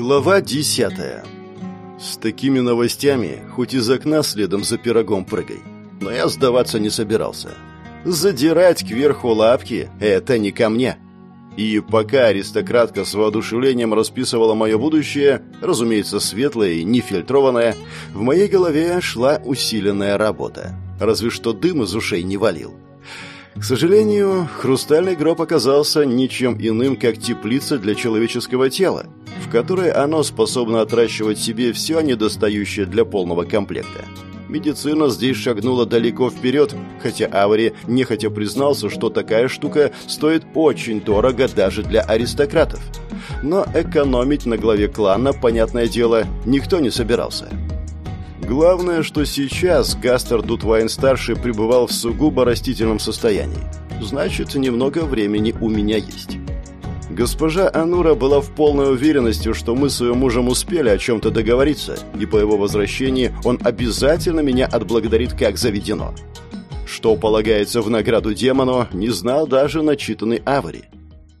Глава десятая. С такими новостями хоть из окна следом за пирогом прыгай. Но я сдаваться не собирался. Задирать кверху лапки — это не ко мне. И пока аристократка с воодушевлением расписывала мое будущее, разумеется, светлое и нефильтрованное, в моей голове шла усиленная работа. Разве что дым из ушей не валил. К сожалению, хрустальный гроб оказался ничем иным, как теплица для человеческого тела, в которой оно способно отращивать себе все недостающее для полного комплекта. Медицина здесь шагнула далеко вперед, хотя Авари нехотя признался, что такая штука стоит очень дорого даже для аристократов. Но экономить на главе клана, понятное дело, никто не собирался. Главное, что сейчас Гастер Дутвайн-старший пребывал в сугубо растительном состоянии. Значит, немного времени у меня есть. Госпожа Анура была в полной уверенности, что мы с ее мужем успели о чем-то договориться, и по его возвращении он обязательно меня отблагодарит как заведено. Что полагается в награду демону, не знал даже начитанный Авари.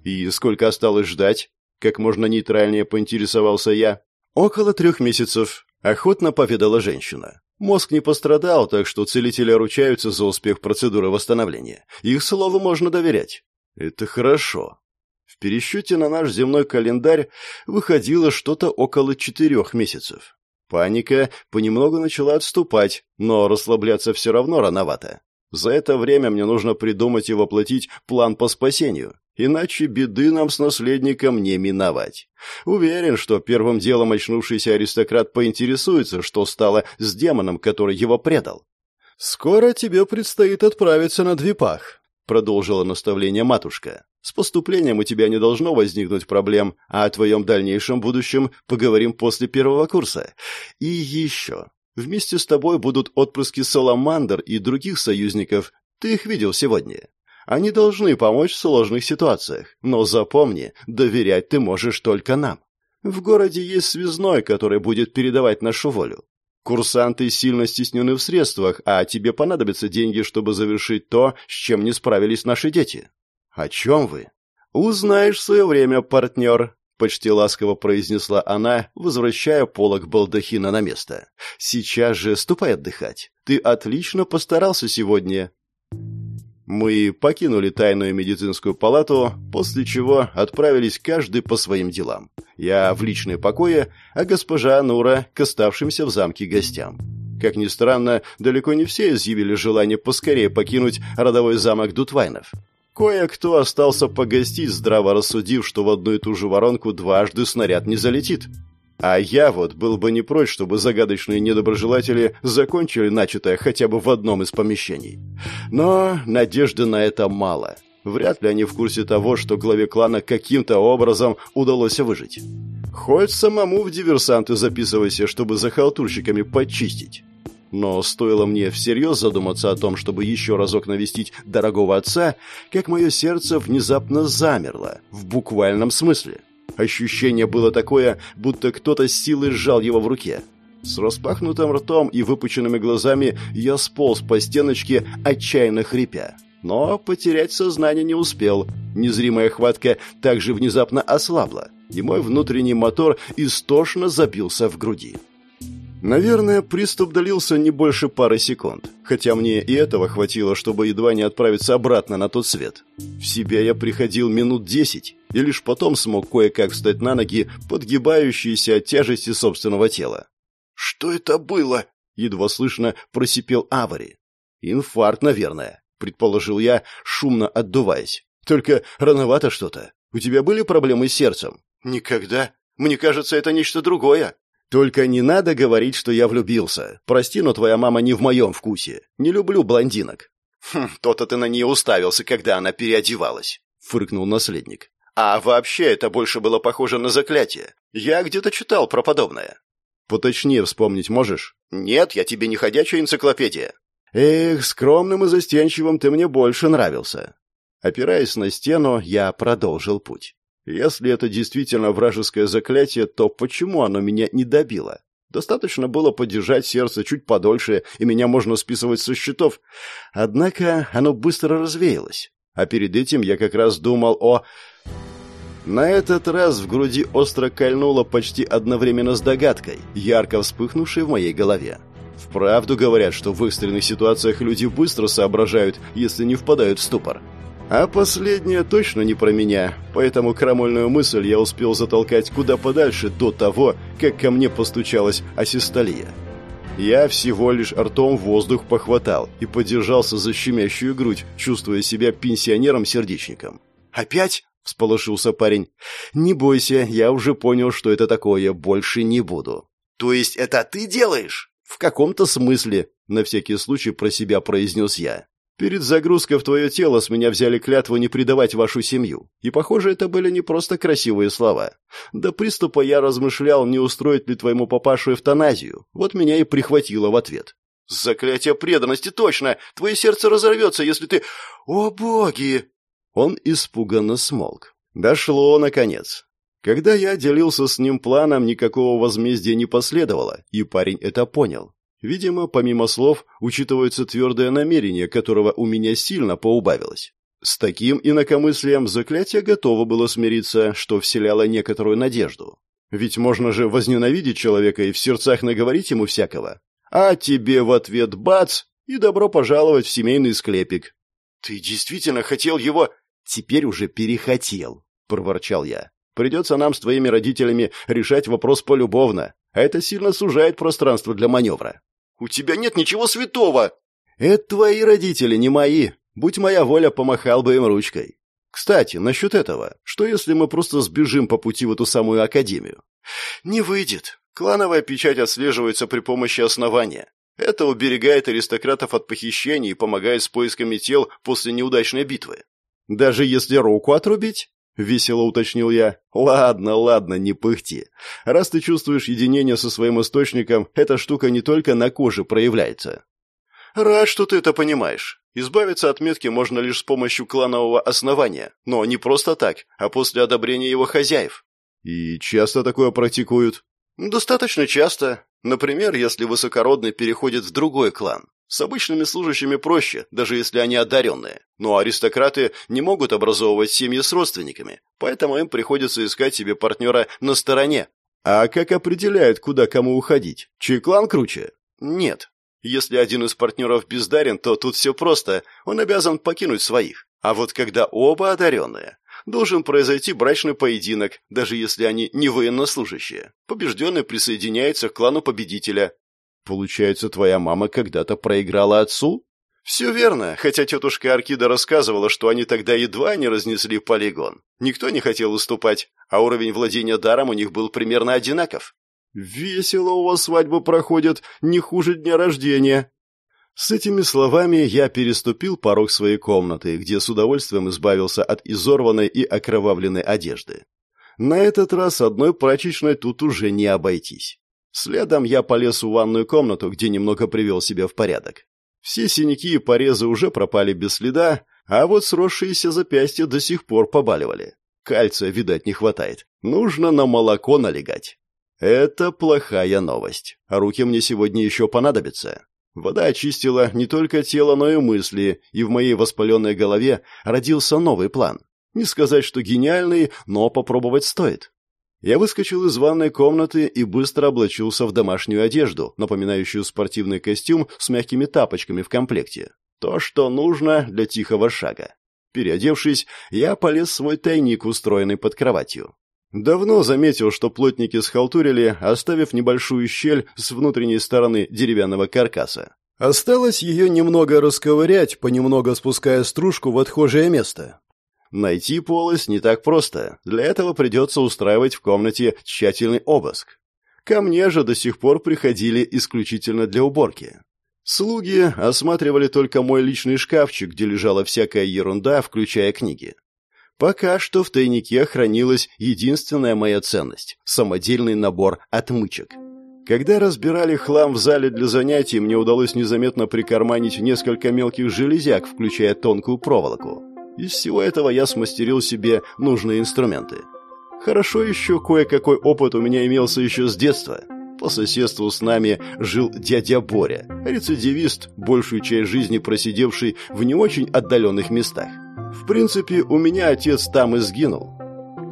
И сколько осталось ждать? Как можно нейтральнее поинтересовался я. Около трех месяцев, Охотно поведала женщина. Мозг не пострадал, так что целители ручаются за успех процедуры восстановления. Их слову можно доверять. Это хорошо. В пересчете на наш земной календарь выходило что-то около четырех месяцев. Паника понемногу начала отступать, но расслабляться все равно рановато. За это время мне нужно придумать и воплотить план по спасению. Иначе беды нам с наследником не миновать. Уверен, что первым делом очнувшийся аристократ поинтересуется, что стало с демоном, который его предал. «Скоро тебе предстоит отправиться на Двипах», — продолжила наставление матушка. «С поступлением у тебя не должно возникнуть проблем, а о твоем дальнейшем будущем поговорим после первого курса. И еще. Вместе с тобой будут отпрыски Саламандр и других союзников. Ты их видел сегодня. Они должны помочь в сложных ситуациях, но запомни, доверять ты можешь только нам. В городе есть связной, который будет передавать нашу волю. Курсанты сильно стеснены в средствах, а тебе понадобятся деньги, чтобы завершить то, с чем не справились наши дети. О чем вы? Узнаешь в свое время, партнер, почти ласково произнесла она, возвращая полок балдахина на место. Сейчас же ступай отдыхать. Ты отлично постарался сегодня. Мы покинули тайную медицинскую палату, после чего отправились каждый по своим делам. Я в личные покои, а госпожа Нура к оставшимся в замке гостям. Как ни странно, далеко не все изъявили желание поскорее покинуть родовой замок Дутвайнов. Кое-кто остался погостить, здраво рассудив, что в одну и ту же воронку дважды снаряд не залетит. А я вот был бы не прочь, чтобы загадочные недоброжелатели закончили начатое хотя бы в одном из помещений. Но надежды на это мало. Вряд ли они в курсе того, что главе клана каким-то образом удалось выжить. Хоть самому в диверсанты записывайся, чтобы за халтурщиками почистить. Но стоило мне всерьез задуматься о том, чтобы еще разок навестить дорогого отца, как мое сердце внезапно замерло, в буквальном смысле. Ощущение было такое, будто кто-то с силой сжал его в руке. С распахнутым ртом и выпученными глазами я сполз по стеночке, отчаянно хрипя. Но потерять сознание не успел. Незримая хватка также внезапно ослабла, и мой внутренний мотор истошно забился в груди. Наверное, приступ длился не больше пары секунд, хотя мне и этого хватило, чтобы едва не отправиться обратно на тот свет. В себя я приходил минут десять, и лишь потом смог кое-как встать на ноги, подгибающиеся от тяжести собственного тела. «Что это было?» — едва слышно просипел Авари. «Инфаркт, наверное», — предположил я, шумно отдуваясь. «Только рановато что-то. У тебя были проблемы с сердцем?» «Никогда. Мне кажется, это нечто другое», только не надо говорить, что я влюбился. Прости, но твоя мама не в моем вкусе. Не люблю блондинок. Хм, то-то ты на нее уставился, когда она переодевалась, фыркнул наследник. А вообще это больше было похоже на заклятие. Я где-то читал про подобное. Поточнее вспомнить можешь? Нет, я тебе не ходячая энциклопедия. Эх, скромным и застенчивым ты мне больше нравился. Опираясь на стену, я продолжил путь. Если это действительно вражеское заклятие, то почему оно меня не добило? Достаточно было подержать сердце чуть подольше, и меня можно списывать со счетов. Однако оно быстро развеялось. А перед этим я как раз думал о... На этот раз в груди остро кольнуло почти одновременно с догадкой, ярко вспыхнувшей в моей голове. Вправду говорят, что в экстренных ситуациях люди быстро соображают, если не впадают в ступор. А последнее точно не про меня, поэтому крамольную мысль я успел затолкать куда подальше до того, как ко мне постучалась асистолия. Я всего лишь ртом воздух похватал и подержался за щемящую грудь, чувствуя себя пенсионером-сердечником. «Опять?» — всполошился парень. «Не бойся, я уже понял, что это такое, больше не буду». «То есть это ты делаешь?» «В каком-то смысле», — на всякий случай про себя произнес я. «Перед загрузкой в твое тело с меня взяли клятву не предавать вашу семью. И, похоже, это были не просто красивые слова. До приступа я размышлял, не устроить ли твоему папашу эвтаназию. Вот меня и прихватило в ответ». «Заклятие преданности, точно! Твое сердце разорвется, если ты... О, боги!» Он испуганно смолк. Дошло, наконец. Когда я делился с ним планом, никакого возмездия не последовало, и парень это понял. Видимо, помимо слов, учитывается твердое намерение, которого у меня сильно поубавилось. С таким инакомыслием заклятие готово было смириться, что вселяло некоторую надежду. Ведь можно же возненавидеть человека и в сердцах наговорить ему всякого. А тебе в ответ бац и добро пожаловать в семейный склепик. «Ты действительно хотел его...» «Теперь уже перехотел», — проворчал я. «Придется нам с твоими родителями решать вопрос полюбовно, а это сильно сужает пространство для маневра». «У тебя нет ничего святого!» «Это твои родители, не мои. Будь моя воля, помахал бы им ручкой. Кстати, насчет этого. Что если мы просто сбежим по пути в эту самую академию?» «Не выйдет. Клановая печать отслеживается при помощи основания. Это уберегает аристократов от похищений и помогает с поисками тел после неудачной битвы. Даже если руку отрубить? Весело уточнил я. Ладно, ладно, не пыхти. Раз ты чувствуешь единение со своим источником, эта штука не только на коже проявляется. Рад, что ты это понимаешь. Избавиться от метки можно лишь с помощью кланового основания, но не просто так, а после одобрения его хозяев. И часто такое практикуют? Достаточно часто. Например, если высокородный переходит в другой клан. С обычными служащими проще, даже если они одаренные. Но аристократы не могут образовывать семьи с родственниками, поэтому им приходится искать себе партнера на стороне. А как определяют, куда кому уходить? Чей клан круче? Нет. Если один из партнеров бездарен, то тут все просто, он обязан покинуть своих. А вот когда оба одаренные, должен произойти брачный поединок, даже если они не военнослужащие. Побежденный присоединяется к клану победителя. Получается, твоя мама когда-то проиграла отцу? Все верно, хотя тетушка Аркида рассказывала, что они тогда едва не разнесли полигон. Никто не хотел уступать, а уровень владения даром у них был примерно одинаков. «Весело у вас свадьба проходит, не хуже дня рождения», с этими словами я переступил порог своей комнаты, где с удовольствием избавился от изорванной и окровавленной одежды. На этот раз одной прачечной тут уже не обойтись. Следом я полез в ванную комнату, где немного привел себя в порядок. Все синяки и порезы уже пропали без следа, а вот сросшиеся запястья до сих пор побаливали. Кальция, видать, не хватает. Нужно на молоко налегать. Это плохая новость. А руки мне сегодня еще понадобятся. Вода очистила не только тело, но и мысли, и в моей воспаленной голове родился новый план. Не сказать, что гениальный, но попробовать стоит. Я выскочил из ванной комнаты и быстро облачился в домашнюю одежду, напоминающую спортивный костюм с мягкими тапочками в комплекте. То, что нужно для тихого шага. Переодевшись, я полез в свой тайник, устроенный под кроватью. Давно заметил, что плотники схалтурили, оставив небольшую щель с внутренней стороны деревянного каркаса. Осталось ее немного расковырять, понемногу спуская стружку в отхожее место. Найти полость не так просто. Для этого придется устраивать в комнате тщательный обыск. Ко мне же до сих пор приходили исключительно для уборки. Слуги осматривали только мой личный шкафчик, где лежала всякая ерунда, включая книги. Пока что в тайнике хранилась единственная моя ценность – самодельный набор отмычек. Когда разбирали хлам в зале для занятий, мне удалось незаметно прикарманить несколько мелких железяк, включая тонкую проволоку. Из всего этого я смастерил себе нужные инструменты. Хорошо еще кое-какой опыт у меня имелся еще с детства. По соседству с нами жил дядя Боря, рецидивист, большую часть жизни просидевший в не очень отдаленных местах. В принципе, у меня отец там и сгинул.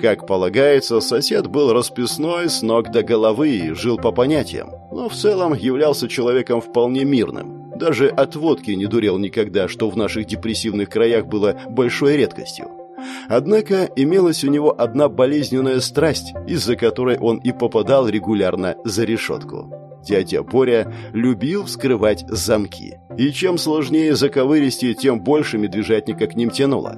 Как полагается, сосед был расписной с ног до головы и жил по понятиям, но в целом являлся человеком вполне мирным. Даже от водки не дурел никогда, что в наших депрессивных краях было большой редкостью. Однако имелась у него одна болезненная страсть, из-за которой он и попадал регулярно за решетку. Дядя Боря любил вскрывать замки. И чем сложнее заковыристее, тем больше медвежатника к ним тянуло.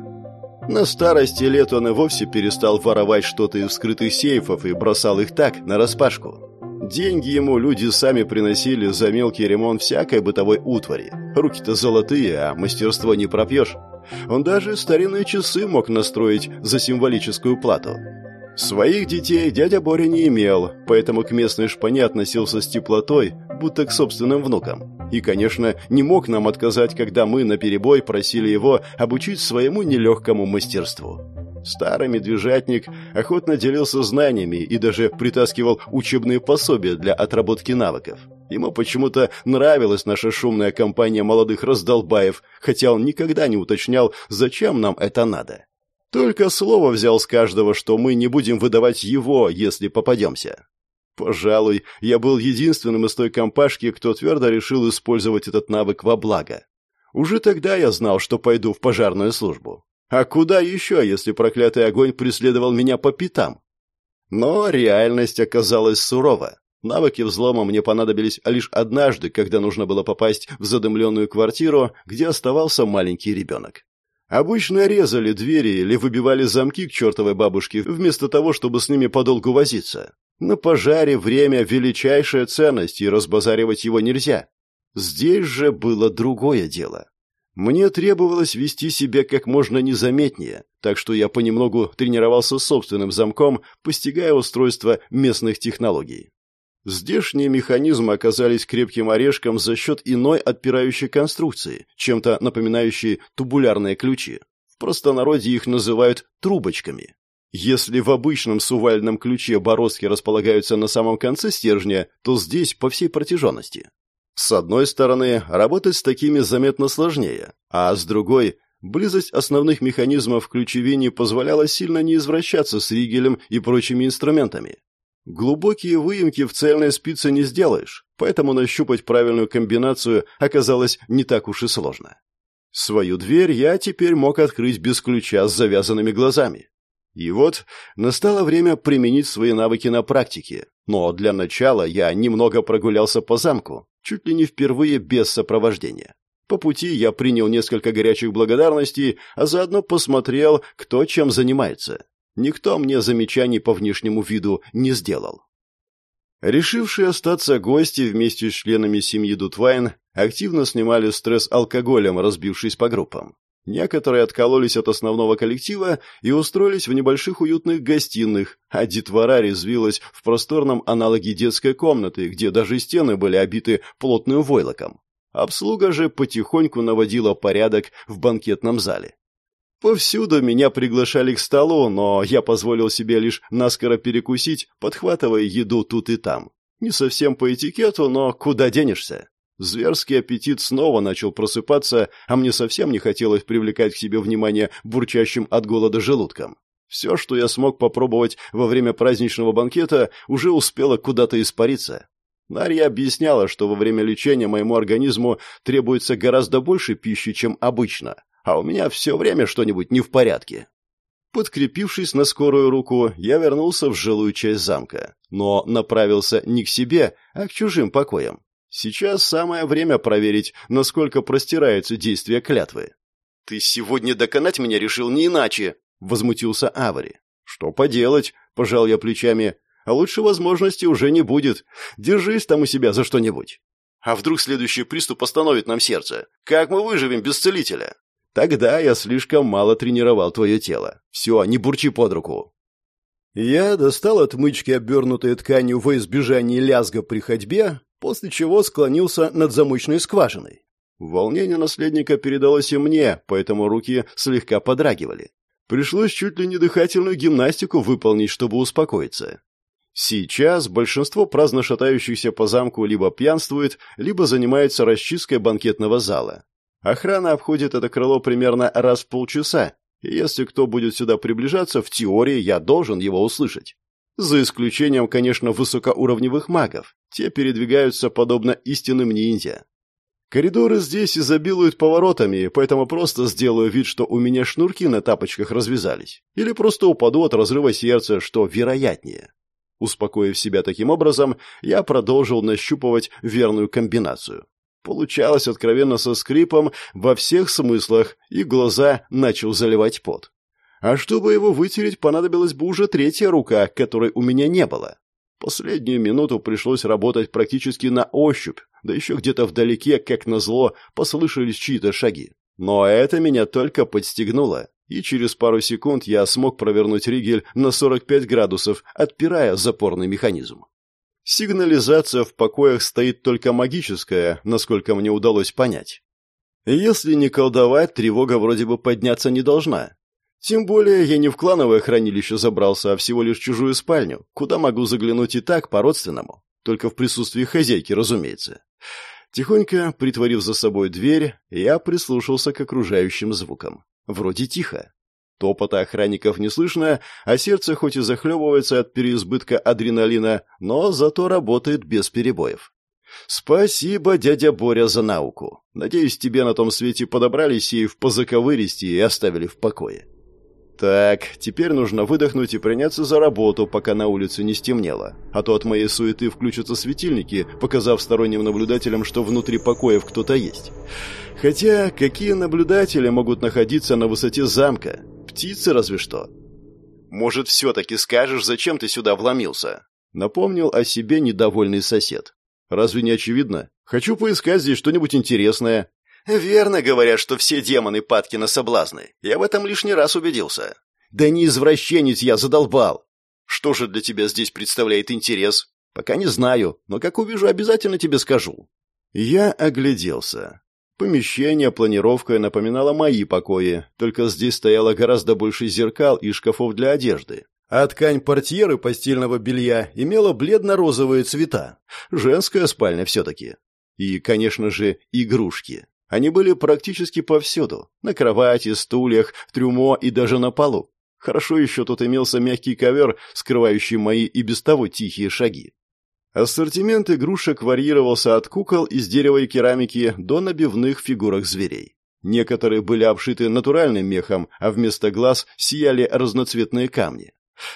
На старости лет он и вовсе перестал воровать что-то из вскрытых сейфов и бросал их так, на распашку. Деньги ему люди сами приносили за мелкий ремонт всякой бытовой утвари. Руки-то золотые, а мастерство не пропьешь. Он даже старинные часы мог настроить за символическую плату. Своих детей дядя Боря не имел, поэтому к местной шпане относился с теплотой, будто к собственным внукам. И, конечно, не мог нам отказать, когда мы наперебой просили его обучить своему нелегкому мастерству. Старый медвежатник охотно делился знаниями и даже притаскивал учебные пособия для отработки навыков. Ему почему-то нравилась наша шумная компания молодых раздолбаев, хотя он никогда не уточнял, зачем нам это надо. Только слово взял с каждого, что мы не будем выдавать его, если попадемся. Пожалуй, я был единственным из той компашки, кто твердо решил использовать этот навык во благо. Уже тогда я знал, что пойду в пожарную службу. А куда еще, если проклятый огонь преследовал меня по пятам? Но реальность оказалась сурова. Навыки взлома мне понадобились лишь однажды, когда нужно было попасть в задымленную квартиру, где оставался маленький ребенок. Обычно резали двери или выбивали замки к чертовой бабушке, вместо того, чтобы с ними подолгу возиться. На пожаре время – величайшая ценность, и разбазаривать его нельзя. Здесь же было другое дело. Мне требовалось вести себя как можно незаметнее, так что я понемногу тренировался собственным замком, постигая устройство местных технологий. Здешние механизмы оказались крепким орешком за счет иной отпирающей конструкции, чем-то напоминающей тубулярные ключи. В простонародье их называют трубочками. Если в обычном сувальном ключе бороздки располагаются на самом конце стержня, то здесь по всей протяженности. С одной стороны, работать с такими заметно сложнее, а с другой, близость основных механизмов в ключевине позволяла сильно не извращаться с ригелем и прочими инструментами. Глубокие выемки в цельной спице не сделаешь, поэтому нащупать правильную комбинацию оказалось не так уж и сложно. Свою дверь я теперь мог открыть без ключа с завязанными глазами. И вот настало время применить свои навыки на практике. Но для начала я немного прогулялся по замку, чуть ли не впервые без сопровождения. По пути я принял несколько горячих благодарностей, а заодно посмотрел, кто чем занимается. Никто мне замечаний по внешнему виду не сделал. Решившие остаться гости вместе с членами семьи Дутвайн активно снимали стресс алкоголем, разбившись по группам. Некоторые откололись от основного коллектива и устроились в небольших уютных гостиных, а детвора резвилась в просторном аналоге детской комнаты, где даже стены были обиты плотным войлоком. Обслуга же потихоньку наводила порядок в банкетном зале. Повсюду меня приглашали к столу, но я позволил себе лишь наскоро перекусить, подхватывая еду тут и там. Не совсем по этикету, но куда денешься? Зверский аппетит снова начал просыпаться, а мне совсем не хотелось привлекать к себе внимание бурчащим от голода желудком. Все, что я смог попробовать во время праздничного банкета, уже успело куда-то испариться. Нарья объясняла, что во время лечения моему организму требуется гораздо больше пищи, чем обычно, а у меня все время что-нибудь не в порядке. Подкрепившись на скорую руку, я вернулся в жилую часть замка, но направился не к себе, а к чужим покоям. Сейчас самое время проверить, насколько простирается действие клятвы. «Ты сегодня доконать меня решил не иначе!» — возмутился Авари. «Что поделать?» — пожал я плечами. «А лучше возможности уже не будет. Держись там у себя за что-нибудь». «А вдруг следующий приступ остановит нам сердце? Как мы выживем без целителя?» Тогда я слишком мало тренировал твое тело. Все, не бурчи под руку. Я достал отмычки, обернутые тканью во избежание лязга при ходьбе, после чего склонился над замочной скважиной. Волнение наследника передалось и мне, поэтому руки слегка подрагивали. Пришлось чуть ли не дыхательную гимнастику выполнить, чтобы успокоиться. Сейчас большинство праздно шатающихся по замку либо пьянствует, либо занимается расчисткой банкетного зала. Охрана обходит это крыло примерно раз в полчаса, И если кто будет сюда приближаться, в теории я должен его услышать. За исключением, конечно, высокоуровневых магов. Те передвигаются подобно истинным ниндзя. Коридоры здесь изобилуют поворотами, поэтому просто сделаю вид, что у меня шнурки на тапочках развязались. Или просто упаду от разрыва сердца, что вероятнее. Успокоив себя таким образом, я продолжил нащупывать верную комбинацию. Получалось откровенно со скрипом во всех смыслах, и глаза начал заливать пот. А чтобы его вытереть, понадобилась бы уже третья рука, которой у меня не было. Последнюю минуту пришлось работать практически на ощупь, да еще где-то вдалеке, как назло, послышались чьи-то шаги. Но это меня только подстегнуло, и через пару секунд я смог провернуть ригель на 45 градусов, отпирая запорный механизм. Сигнализация в покоях стоит только магическая, насколько мне удалось понять. Если не колдовать, тревога вроде бы подняться не должна. Тем более я не в клановое хранилище забрался, а всего лишь в чужую спальню, куда могу заглянуть и так, по-родственному. Только в присутствии хозяйки, разумеется. Тихонько, притворив за собой дверь, я прислушался к окружающим звукам. Вроде тихо. Топота охранников не слышно, а сердце хоть и захлебывается от переизбытка адреналина, но зато работает без перебоев. Спасибо, дядя Боря, за науку. Надеюсь, тебе на том свете подобрали сейф по заковыристи и оставили в покое. Так, теперь нужно выдохнуть и приняться за работу, пока на улице не стемнело. А то от моей суеты включатся светильники, показав сторонним наблюдателям, что внутри покоев кто-то есть. Хотя, какие наблюдатели могут находиться на высоте замка? Птицы разве что. Может, все-таки скажешь, зачем ты сюда вломился? Напомнил о себе недовольный сосед. Разве не очевидно? Хочу поискать здесь что-нибудь интересное. «Верно говорят, что все демоны падки на соблазны. Я в этом лишний раз убедился». «Да не извращенец я задолбал!» «Что же для тебя здесь представляет интерес?» «Пока не знаю, но как увижу, обязательно тебе скажу». Я огляделся. Помещение планировкой напоминало мои покои, только здесь стояло гораздо больше зеркал и шкафов для одежды. А ткань портьеры постельного белья имела бледно-розовые цвета. Женская спальня все-таки. И, конечно же, игрушки. Они были практически повсюду. На кровати, стульях, трюмо и даже на полу. Хорошо еще тут имелся мягкий ковер, скрывающий мои и без того тихие шаги. Ассортимент игрушек варьировался от кукол из дерева и керамики до набивных фигурок зверей. Некоторые были обшиты натуральным мехом, а вместо глаз сияли разноцветные камни.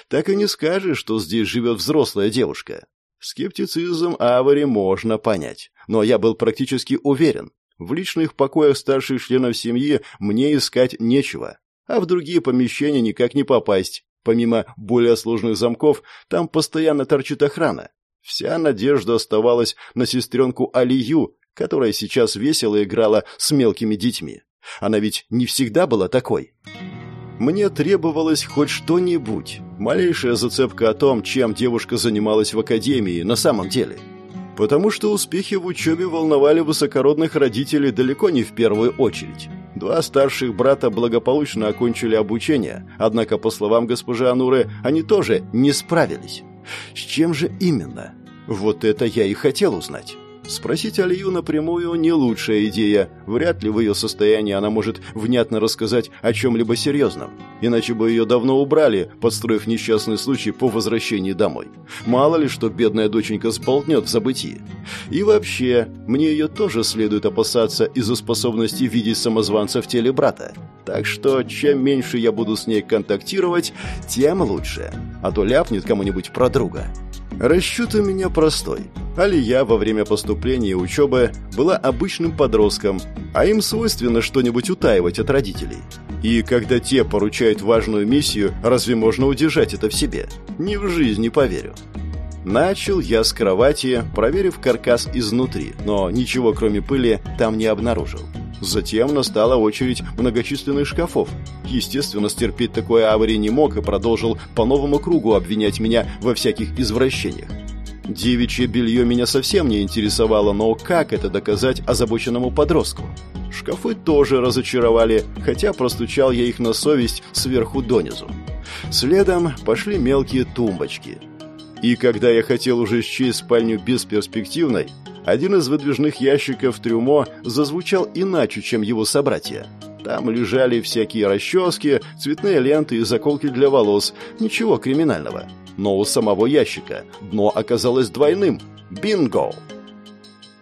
Так и не скажешь, что здесь живет взрослая девушка. Скептицизм Авари можно понять, но я был практически уверен, в личных покоях старших членов семьи мне искать нечего, а в другие помещения никак не попасть. Помимо более сложных замков, там постоянно торчит охрана. Вся надежда оставалась на сестренку Алию, которая сейчас весело играла с мелкими детьми. Она ведь не всегда была такой. Мне требовалось хоть что-нибудь, малейшая зацепка о том, чем девушка занималась в академии на самом деле – Потому что успехи в учебе волновали высокородных родителей далеко не в первую очередь. Два старших брата благополучно окончили обучение, однако, по словам госпожи Ануры, они тоже не справились. С чем же именно? Вот это я и хотел узнать. Спросить Алию напрямую не лучшая идея. Вряд ли в ее состоянии она может внятно рассказать о чем-либо серьезном. Иначе бы ее давно убрали, подстроив несчастный случай по возвращении домой. Мало ли, что бедная доченька сболтнет в забытии. И вообще, мне ее тоже следует опасаться из-за способности видеть самозванца в теле брата. Так что, чем меньше я буду с ней контактировать, тем лучше. А то ляпнет кому-нибудь про друга. Расчет у меня простой. Алия во время поступления и учебы была обычным подростком, а им свойственно что-нибудь утаивать от родителей. И когда те поручают важную миссию, разве можно удержать это в себе? Ни в жизнь не поверю. Начал я с кровати, проверив каркас изнутри, но ничего кроме пыли там не обнаружил. Затем настала очередь многочисленных шкафов. Естественно, стерпеть такое аварии не мог и продолжил по новому кругу обвинять меня во всяких извращениях. Девичье белье меня совсем не интересовало, но как это доказать озабоченному подростку? Шкафы тоже разочаровали, хотя простучал я их на совесть сверху донизу. Следом пошли мелкие тумбочки. И когда я хотел уже счесть спальню бесперспективной, один из выдвижных ящиков трюмо зазвучал иначе, чем его собратья. Там лежали всякие расчески, цветные ленты и заколки для волос. Ничего криминального. Но у самого ящика дно оказалось двойным. Бинго!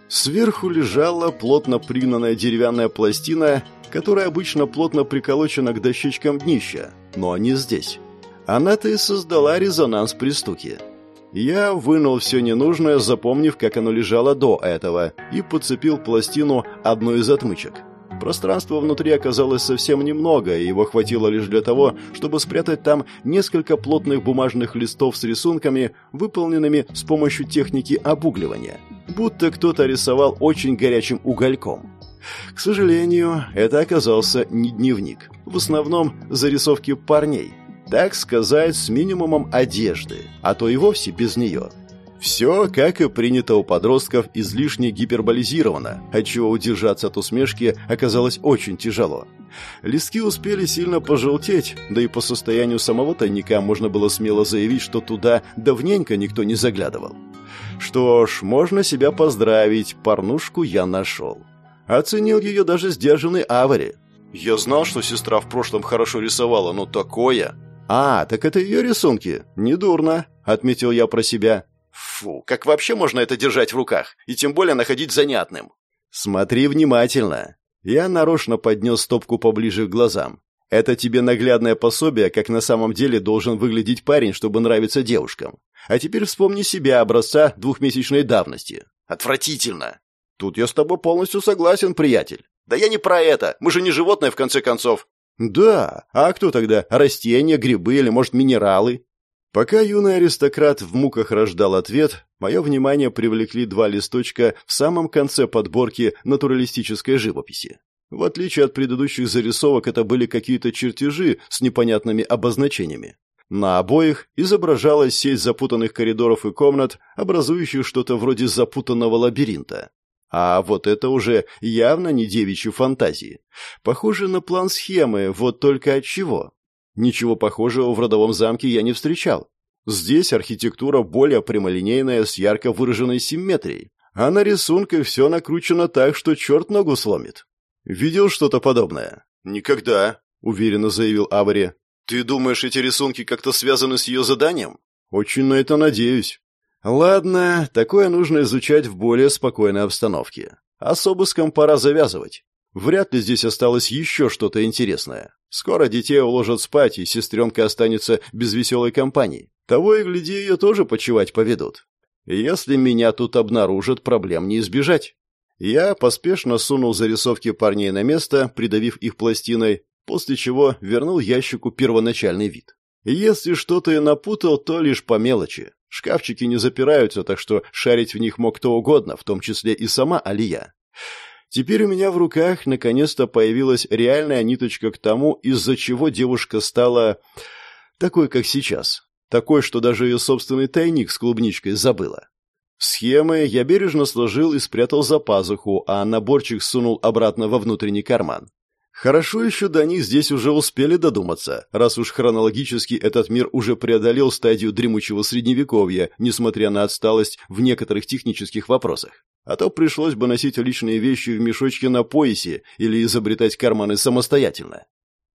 Сверху лежала плотно пригнанная деревянная пластина, которая обычно плотно приколочена к дощечкам днища, но не здесь. Она-то и создала резонанс при стуке. Я вынул все ненужное, запомнив, как оно лежало до этого, и подцепил пластину одной из отмычек. Пространства внутри оказалось совсем немного, и его хватило лишь для того, чтобы спрятать там несколько плотных бумажных листов с рисунками, выполненными с помощью техники обугливания. Будто кто-то рисовал очень горячим угольком. К сожалению, это оказался не дневник. В основном зарисовки парней. Так сказать, с минимумом одежды, а то и вовсе без нее. Все, как и принято у подростков, излишне гиперболизировано, отчего удержаться от усмешки оказалось очень тяжело. Листки успели сильно пожелтеть, да и по состоянию самого тайника можно было смело заявить, что туда давненько никто не заглядывал. Что ж, можно себя поздравить, порнушку я нашел. Оценил ее даже сдержанный Авари. Я знал, что сестра в прошлом хорошо рисовала, но такое... «А, так это ее рисунки? Недурно», — отметил я про себя. Фу, как вообще можно это держать в руках? И тем более находить занятным? Смотри внимательно. Я нарочно поднес стопку поближе к глазам. Это тебе наглядное пособие, как на самом деле должен выглядеть парень, чтобы нравиться девушкам. А теперь вспомни себя образца двухмесячной давности. Отвратительно. Тут я с тобой полностью согласен, приятель. Да я не про это. Мы же не животные, в конце концов. Да. А кто тогда? Растения, грибы или, может, минералы? Пока юный аристократ в муках рождал ответ, мое внимание привлекли два листочка в самом конце подборки натуралистической живописи. В отличие от предыдущих зарисовок, это были какие-то чертежи с непонятными обозначениями. На обоих изображалась сеть запутанных коридоров и комнат, образующих что-то вроде запутанного лабиринта. А вот это уже явно не девичьи фантазии. Похоже на план схемы, вот только от чего. Ничего похожего в родовом замке я не встречал. Здесь архитектура более прямолинейная, с ярко выраженной симметрией. А на рисунках все накручено так, что черт ногу сломит. Видел что-то подобное? Никогда, уверенно заявил Авари. Ты думаешь, эти рисунки как-то связаны с ее заданием? Очень на это надеюсь. Ладно, такое нужно изучать в более спокойной обстановке. А с обыском пора завязывать. Вряд ли здесь осталось еще что-то интересное. Скоро детей уложат спать, и сестренка останется без веселой компании. Того и гляди, ее тоже почевать поведут. Если меня тут обнаружат, проблем не избежать. Я поспешно сунул зарисовки парней на место, придавив их пластиной, после чего вернул ящику первоначальный вид. Если что-то и напутал, то лишь по мелочи. Шкафчики не запираются, так что шарить в них мог кто угодно, в том числе и сама Алия. Теперь у меня в руках наконец-то появилась реальная ниточка к тому, из-за чего девушка стала такой, как сейчас. Такой, что даже ее собственный тайник с клубничкой забыла. Схемы я бережно сложил и спрятал за пазуху, а наборчик сунул обратно во внутренний карман. Хорошо еще до них здесь уже успели додуматься, раз уж хронологически этот мир уже преодолел стадию дремучего средневековья, несмотря на отсталость в некоторых технических вопросах. А то пришлось бы носить личные вещи в мешочке на поясе или изобретать карманы самостоятельно.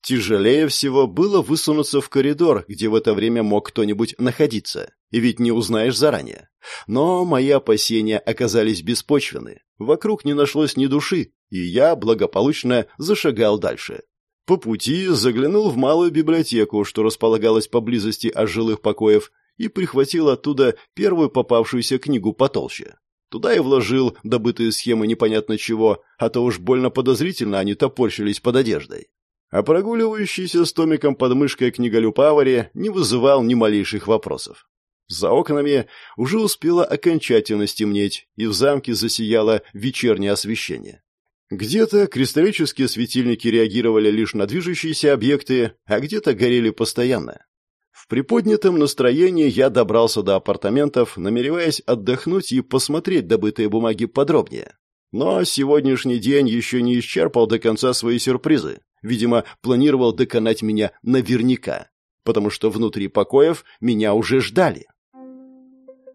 Тяжелее всего было высунуться в коридор, где в это время мог кто-нибудь находиться, и ведь не узнаешь заранее. Но мои опасения оказались беспочвены. Вокруг не нашлось ни души, и я благополучно зашагал дальше. По пути заглянул в малую библиотеку, что располагалась поблизости от жилых покоев, и прихватил оттуда первую попавшуюся книгу потолще. Туда и вложил добытые схемы непонятно чего, а то уж больно подозрительно они топорщились под одеждой. А прогуливающийся с томиком под мышкой книголюб Авари не вызывал ни малейших вопросов. За окнами уже успело окончательно стемнеть, и в замке засияло вечернее освещение. Где-то кристаллические светильники реагировали лишь на движущиеся объекты, а где-то горели постоянно. В приподнятом настроении я добрался до апартаментов, намереваясь отдохнуть и посмотреть добытые бумаги подробнее. Но сегодняшний день еще не исчерпал до конца свои сюрпризы. Видимо, планировал доконать меня наверняка, потому что внутри покоев меня уже ждали.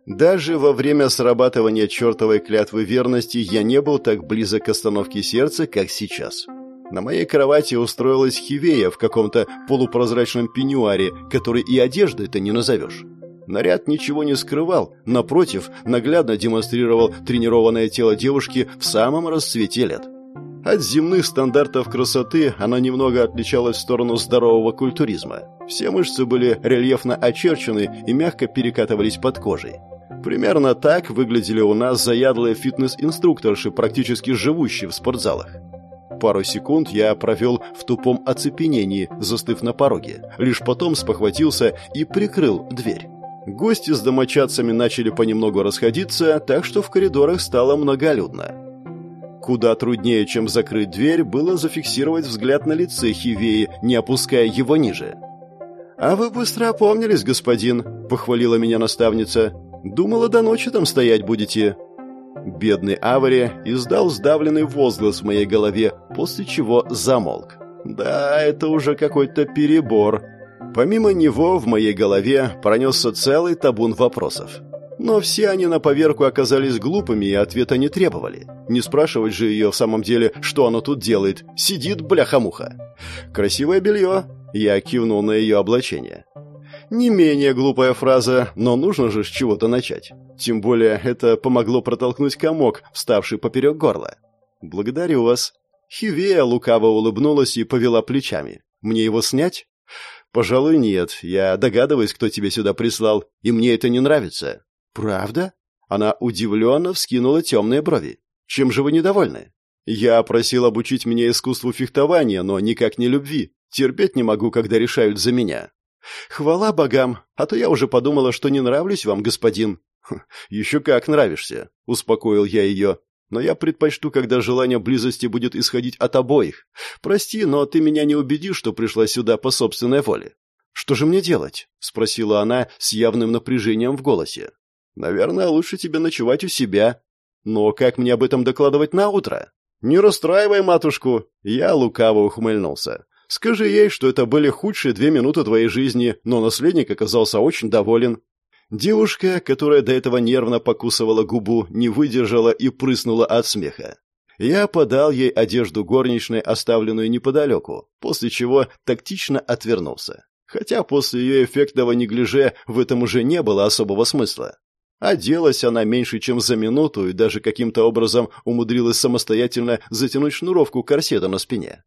Даже во время срабатывания чертовой клятвы верности я не был так близок к остановке сердца, как сейчас. На моей кровати устроилась хивея в каком-то полупрозрачном пеньюаре, который и одеждой-то не назовешь. Наряд ничего не скрывал, напротив, наглядно демонстрировал тренированное тело девушки в самом расцвете лет. От земных стандартов красоты она немного отличалась в сторону здорового культуризма. Все мышцы были рельефно очерчены и мягко перекатывались под кожей. Примерно так выглядели у нас заядлые фитнес-инструкторши, практически живущие в спортзалах. Пару секунд я провел в тупом оцепенении, застыв на пороге. Лишь потом спохватился и прикрыл дверь. Гости с домочадцами начали понемногу расходиться, так что в коридорах стало многолюдно. Куда труднее, чем закрыть дверь, было зафиксировать взгляд на лице Хивеи, не опуская его ниже. «А вы быстро опомнились, господин», — похвалила меня наставница. «Думала, до ночи там стоять будете». Бедный Авари издал сдавленный возглас в моей голове, после чего замолк. «Да, это уже какой-то перебор». Помимо него в моей голове пронесся целый табун вопросов. Но все они на поверку оказались глупыми и ответа не требовали. Не спрашивать же ее в самом деле, что она тут делает. Сидит, бляха-муха. Красивое белье. Я кивнул на ее облачение. Не менее глупая фраза, но нужно же с чего-то начать. Тем более это помогло протолкнуть комок, вставший поперек горла. «Благодарю вас». Хивея лукаво улыбнулась и повела плечами. «Мне его снять?» «Пожалуй, нет. Я догадываюсь, кто тебя сюда прислал, и мне это не нравится». «Правда?» Она удивленно вскинула темные брови. «Чем же вы недовольны?» «Я просил обучить меня искусству фехтования, но никак не любви. Терпеть не могу, когда решают за меня». «Хвала богам, а то я уже подумала, что не нравлюсь вам, господин». «Еще как нравишься», — успокоил я ее. «Но я предпочту, когда желание близости будет исходить от обоих. Прости, но ты меня не убедишь, что пришла сюда по собственной воле». «Что же мне делать?» — спросила она с явным напряжением в голосе. «Наверное, лучше тебе ночевать у себя. Но как мне об этом докладывать на утро?» «Не расстраивай матушку!» Я лукаво ухмыльнулся. «Скажи ей, что это были худшие две минуты твоей жизни, но наследник оказался очень доволен. Девушка, которая до этого нервно покусывала губу, не выдержала и прыснула от смеха. Я подал ей одежду горничной, оставленную неподалеку, после чего тактично отвернулся. Хотя после ее эффектного неглиже в этом уже не было особого смысла. Оделась она меньше, чем за минуту, и даже каким-то образом умудрилась самостоятельно затянуть шнуровку корсета на спине.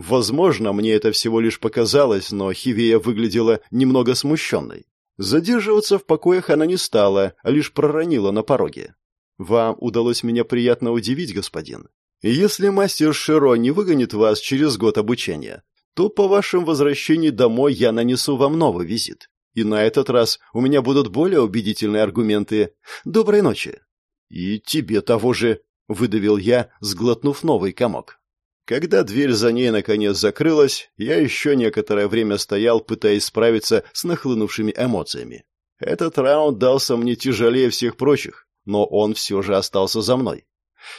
Возможно, мне это всего лишь показалось, но Хивея выглядела немного смущенной. Задерживаться в покоях она не стала, а лишь проронила на пороге. «Вам удалось меня приятно удивить, господин. Если мастер Широ не выгонит вас через год обучения, то по вашем возвращении домой я нанесу вам новый визит. И на этот раз у меня будут более убедительные аргументы. Доброй ночи». «И тебе того же», — выдавил я, сглотнув новый комок. Когда дверь за ней наконец закрылась, я еще некоторое время стоял, пытаясь справиться с нахлынувшими эмоциями. Этот раунд дался мне тяжелее всех прочих, но он все же остался за мной.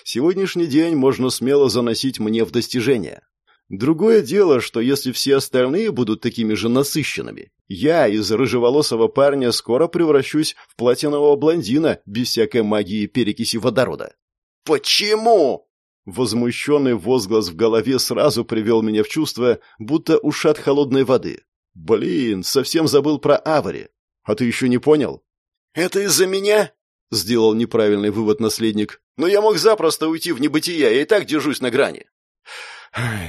Сегодняшний день можно смело заносить мне в достижение. Другое дело, что если все остальные будут такими же насыщенными, я из рыжеволосого парня скоро превращусь в платинового блондина без всякой магии перекиси водорода. «Почему?» Возмущенный возглас в голове сразу привел меня в чувство, будто ушат холодной воды. «Блин, совсем забыл про Авари. А ты еще не понял?» «Это из-за меня?» — сделал неправильный вывод наследник. «Но я мог запросто уйти в небытие, я и так держусь на грани».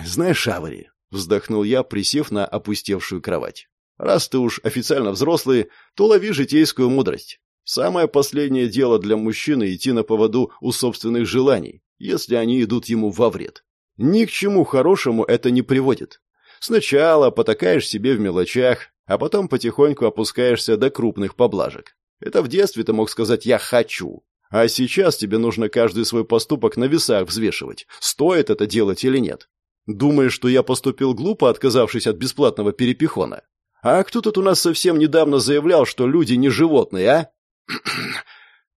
«Знаешь, Авари», — вздохнул я, присев на опустевшую кровать. «Раз ты уж официально взрослый, то лови житейскую мудрость. Самое последнее дело для мужчины идти на поводу у собственных желаний, если они идут ему во вред. Ни к чему хорошему это не приводит. Сначала потакаешь себе в мелочах, а потом потихоньку опускаешься до крупных поблажек. Это в детстве ты мог сказать «я хочу». А сейчас тебе нужно каждый свой поступок на весах взвешивать, стоит это делать или нет. Думаешь, что я поступил глупо, отказавшись от бесплатного перепихона? А кто тут у нас совсем недавно заявлял, что люди не животные, а?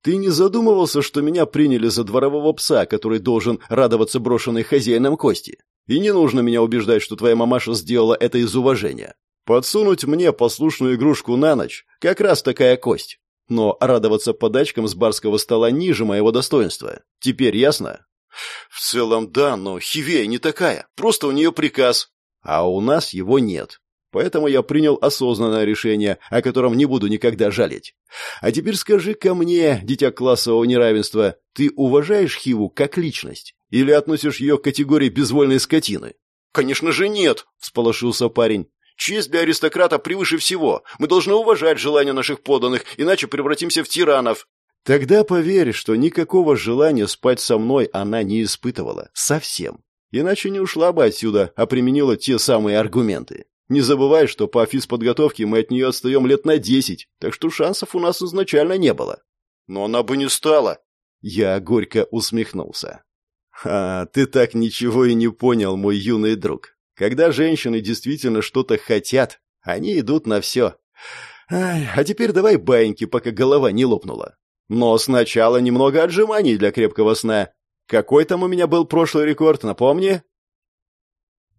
Ты не задумывался, что меня приняли за дворового пса, который должен радоваться брошенной хозяином кости? И не нужно меня убеждать, что твоя мамаша сделала это из уважения. Подсунуть мне послушную игрушку на ночь – как раз такая кость. Но радоваться подачкам с барского стола ниже моего достоинства. Теперь ясно? В целом, да, но Хивея не такая. Просто у нее приказ. А у нас его нет. Поэтому я принял осознанное решение, о котором не буду никогда жалеть. А теперь скажи ко мне, дитя классового неравенства, ты уважаешь Хиву как личность? Или относишь ее к категории безвольной скотины? Конечно же нет, всполошился парень. Честь для аристократа превыше всего. Мы должны уважать желания наших подданных, иначе превратимся в тиранов. Тогда поверь, что никакого желания спать со мной она не испытывала. Совсем. Иначе не ушла бы отсюда, а применила те самые аргументы. Не забывай, что по физподготовке мы от нее отстаем лет на десять, так что шансов у нас изначально не было. Но она бы не стала. Я горько усмехнулся. «А, ты так ничего и не понял, мой юный друг. Когда женщины действительно что-то хотят, они идут на все. Ай, а теперь давай баиньки, пока голова не лопнула. Но сначала немного отжиманий для крепкого сна. Какой там у меня был прошлый рекорд, напомни?